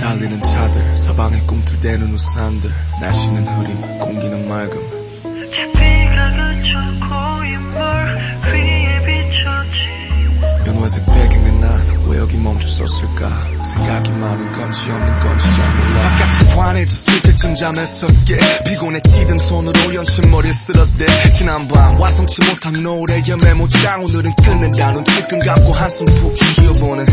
달리는 차들 서방의 꿈틀대는 우산들 날씨는 흐림 공기는 맑음. 저 비가 그쳐 고인 물 여기 멈춰섰을까? 생각이 많은 건지 없는 건지 잘 몰라. 바깥이 환해졌을 때쯤 잠에서 깨 피곤해지던 손으로 연신 머리를 쓸었대. 지난밤 완성치 못한 노래의 메모장 오늘은 끝낸다는 찔끔 감고 한숨 푹 쉬어보네.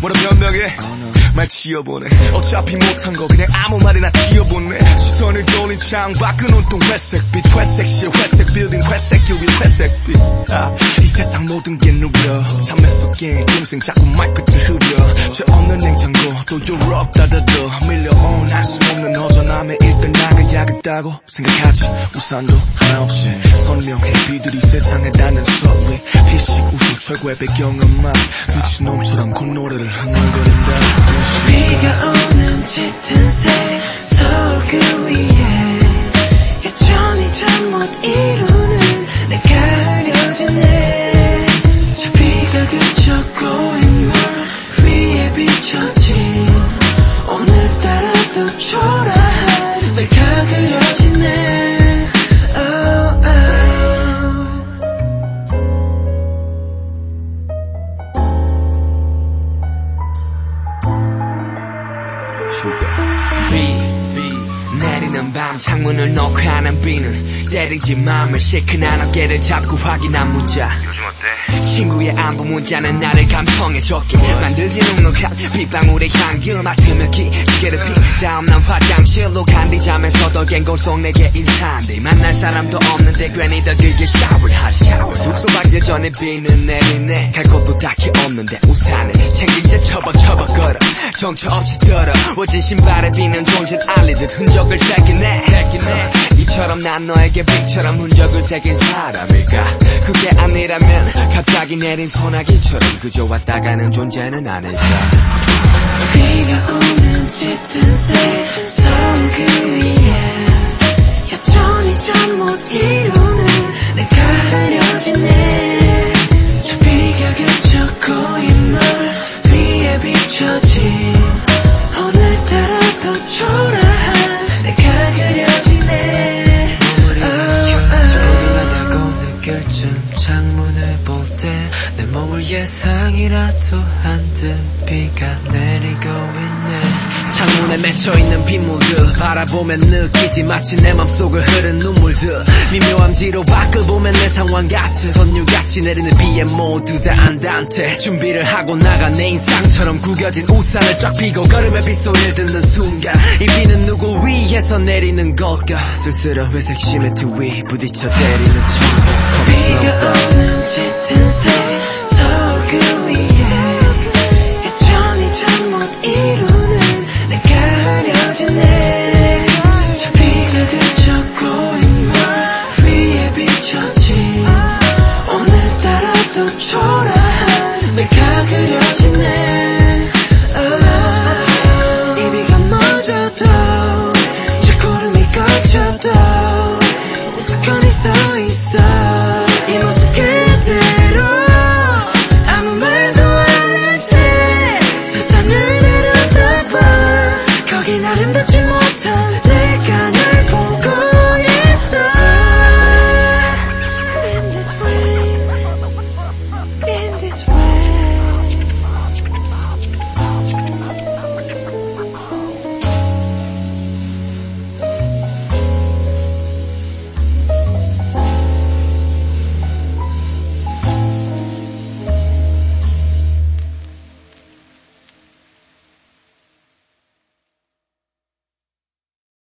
뭐라 변명해 말 지어보네. 어차피 못한 거 그냥 아무 말이나 지어보네. 시선을 돌린 창밖은 온통 회색빛 회색실 회색 빌딩 회색 유리 회색빛. 아, 이 세상 모든 게 누려? 잠에 속에 짐승 자꾸 말끝을 흐려 또 유럽 따다도 밀려온 할수 없는 허전함에 일단 나가야겠다고 생각하지 우산도 하나 없이 선명해. 비들이 세상에 닿는 소리 피식 웃음 최고의 배경음악. 미친놈처럼 콧노래를 흥얼거린다 초라한 내가 그려지네 oh, oh. 내리는 밤 창문을 놓고 하는 비는 때리지 마음을 시큰한 어깨를 잡고 확인한 문자. 요즘 어때? 친구의 안부 문자는 나를 좋게. 만들지 눅눅한 빗방울의 향기 맡으며 기지개를 피. 다음 난 화장실로 간 뒤 잠에서도 갱고 속 내게 인사한데 만날 사람도 없는데 괜히 더 길게 샤워를 하지. 숙소 가기 전에 비는 내리네. 갈 곳도 딱히 없는데 우산을 챙긴 채 쳐버 걸어. 정처 없이 더러워진 신발에 비는 존재 알리듯 흔적을 새 긴해 이처럼 난 너에게 빛처럼 흔적을 새긴 사람일까? 그게 아니라면 갑자기 내린 소나기처럼 그저 왔다 가는 존재는 아닐까? 비가 오는 짙은 창문을 볼 때 내 몸을 예상이라도 한 듯 비가 내리고 있네. 창문에 맺혀있는 빗물들 바라보면 느끼지 마치 내 맘속을 흐른 눈물들. 미묘함지로 밖을 보면 내 상황 같은 선율같이 내리는 비에 모두 다 안단테 준비를 하고 나가 내 인상처럼 구겨진 우산을 쫙 펴고 걸음에 빗소리를 듣는 순간 이 비는 누구 위해서 내리는 걸까? 쓸쓸한 회색 시멘트 위 부딪혀 때리는 춤 비가 오는 짙은 색